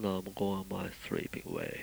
Now I'm going my sleeping way.